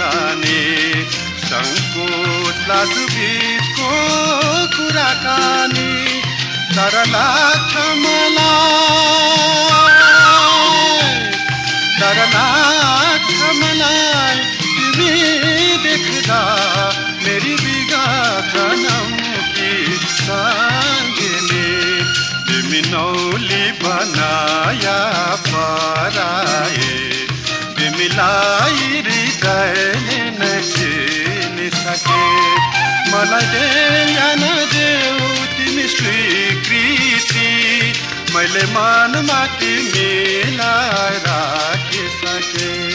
जाने। सङ्कोच लाजु बिचको कुराकानी तर लाग्छ मलाई तर लाग्छ मलाई तिमी देख्दा मेरी बिगत नम्की सँगेले तिमी नौली बनाया पराए। तिमीलाई हृदयले नदेऊ तिमी स्वीकृति मैले मनमा तिमीलाई राखिसके।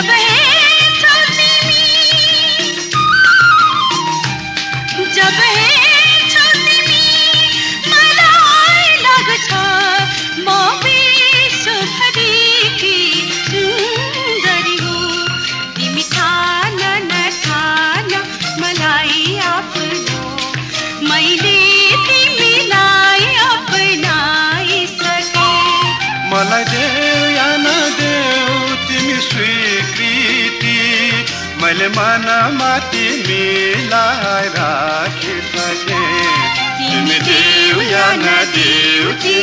जब हेर्छौ मैले मनमा मिलाएर राखिसके तिमी देऊ या नदेऊ तिम्रो